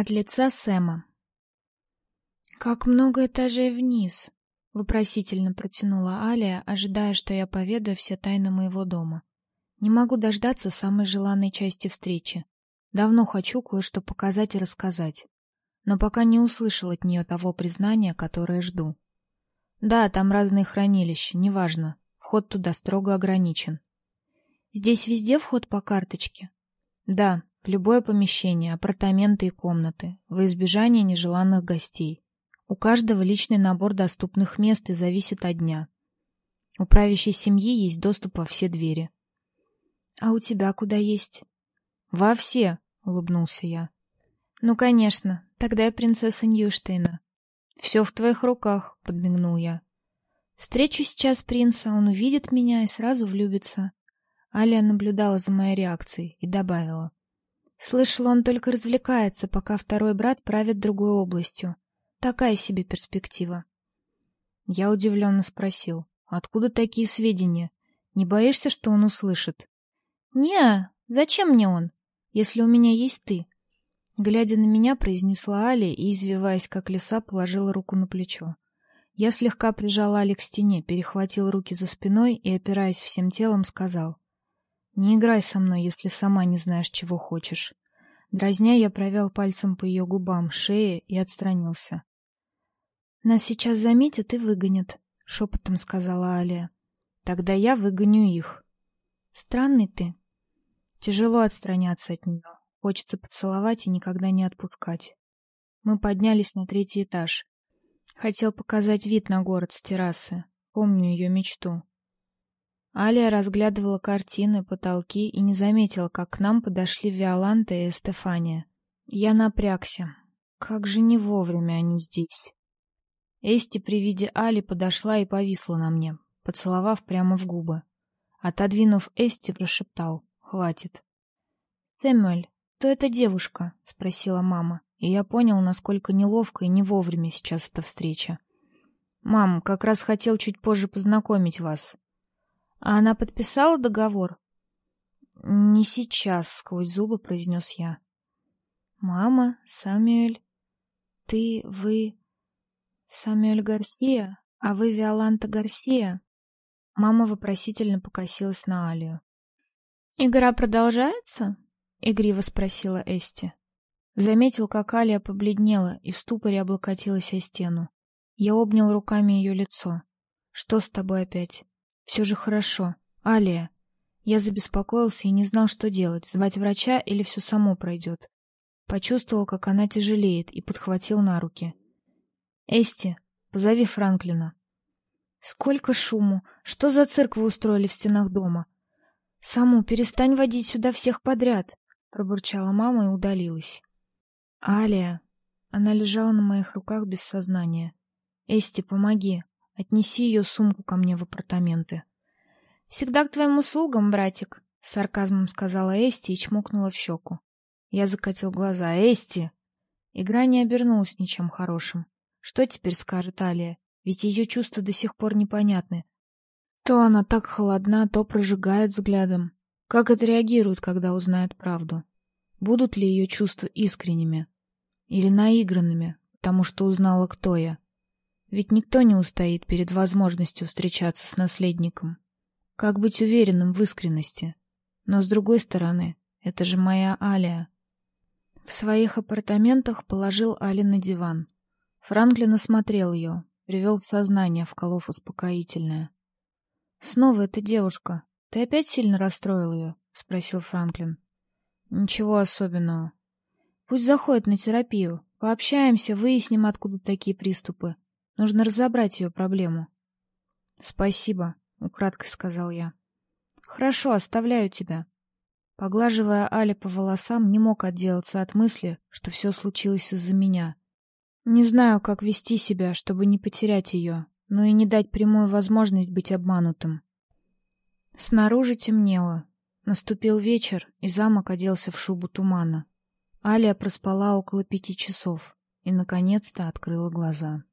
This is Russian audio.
От лица Сэма. «Как много этажей вниз!» — вопросительно протянула Алия, ожидая, что я поведаю все тайны моего дома. «Не могу дождаться самой желанной части встречи. Давно хочу кое-что показать и рассказать, но пока не услышал от нее того признания, которое жду. Да, там разные хранилища, неважно, вход туда строго ограничен. Здесь везде вход по карточке?» «Да, любое помещение, апартаменты и комнаты, во избежание нежеланных гостей. У каждого личный набор доступных мест и зависит от дня. У правящей семьи есть доступ во все двери. — А у тебя куда есть? — Во все, — улыбнулся я. — Ну, конечно, тогда я принцесса Ньюштейна. — Все в твоих руках, — подмигнул я. Встречу сейчас принца, он увидит меня и сразу влюбится. Алия наблюдала за моей реакцией и добавила. Слышала, он только развлекается, пока второй брат правит другой областью. Такая себе перспектива. Я удивленно спросил, откуда такие сведения? Не боишься, что он услышит? Не, зачем мне он, если у меня есть ты? Глядя на меня, произнесла Али и, извиваясь как лиса, положила руку на плечо. Я слегка прижал Али к стене, перехватил руки за спиной и, опираясь всем телом, сказал — не играй со мной, если сама не знаешь, чего хочешь. Дразня, я провел пальцем по ее губам, шее и отстранился. Нас сейчас заметят и выгонят, шепотом сказала Алия. Тогда я выгоню их. Странный ты. Тяжело отстраняться от нее. Хочется поцеловать и никогда не отпускать. Мы поднялись на третий этаж. Хотел показать вид на город с террасы. Помню ее мечту. Алия разглядывала картины, потолки и не заметила, как к нам подошли Виоланта и Стефания. Я напрягся. Как же не вовремя они здесь. Эсти при виде Али подошла и повисла на мне, поцеловав прямо в губы. Отодвинув Эсти, прошептал «Хватит». «Сэмюэль, кто эта девушка?» — спросила мама, и я понял, насколько неловко и не вовремя сейчас эта встреча. «Мам, как раз хотел чуть позже познакомить вас», а она подписала договор? Не сейчас, сквозь зубы произнес я. Мама, Самюэль, ты, вы... Самюэль Гарсия, а вы Виоланта Гарсия? Мама вопросительно покосилась на Алию. «Игра продолжается?» — игриво спросила Эсти. Заметил, как Алия побледнела и в ступоре облокотилась о стену. Я обнял руками ее лицо. «Что с тобой опять?» Все же хорошо. Алия. Я забеспокоился и не знал, что делать, звать врача или все само пройдет. Почувствовал, как она тяжелеет, и подхватил на руки. «Эсти, позови Франклина». «Сколько шуму! Что за цирк вы устроили в стенах дома?» «Саму, перестань водить сюда всех подряд!» — пробурчала мама и удалилась. «Алия!» Она лежала на моих руках без сознания. «Эсти, помоги!» Отнеси ее сумку ко мне в апартаменты. Всегда к твоим услугам, братик, с сарказмом сказала Эсти и чмокнула в щеку. Я закатил глаза. Эсти! Игра не обернулась ничем хорошим. Что теперь скажет Алия? Ведь ее чувства до сих пор непонятны. То она так холодна, то прожигает взглядом. Как отреагирует, когда узнает правду? Будут ли ее чувства искренними или наигранными, потому что узнала, кто я? Ведь никто не устоит перед возможностью встречаться с наследником. Как быть уверенным в искренности? Но с другой стороны, это же моя Алия. В своих апартаментах положил Али на диван. Франклин осмотрел ее, привел в сознание, вколов успокоительное. «Снова эта девушка. Ты опять сильно расстроил ее?» — спросил Франклин. «Ничего особенного. Пусть заходит на терапию. Пообщаемся, выясним, откуда такие приступы. Нужно разобрать ее проблему. Спасибо, украдкой сказал я. Хорошо, оставляю тебя. Поглаживая Али по волосам, не мог отделаться от мысли, что все случилось из-за меня. Не знаю, как вести себя, чтобы не потерять ее, но и не дать прямую возможность быть обманутым. Снаружи темнело. Наступил вечер, и замок оделся в шубу тумана. Алия проспала около пяти часов и, наконец-то, открыла глаза.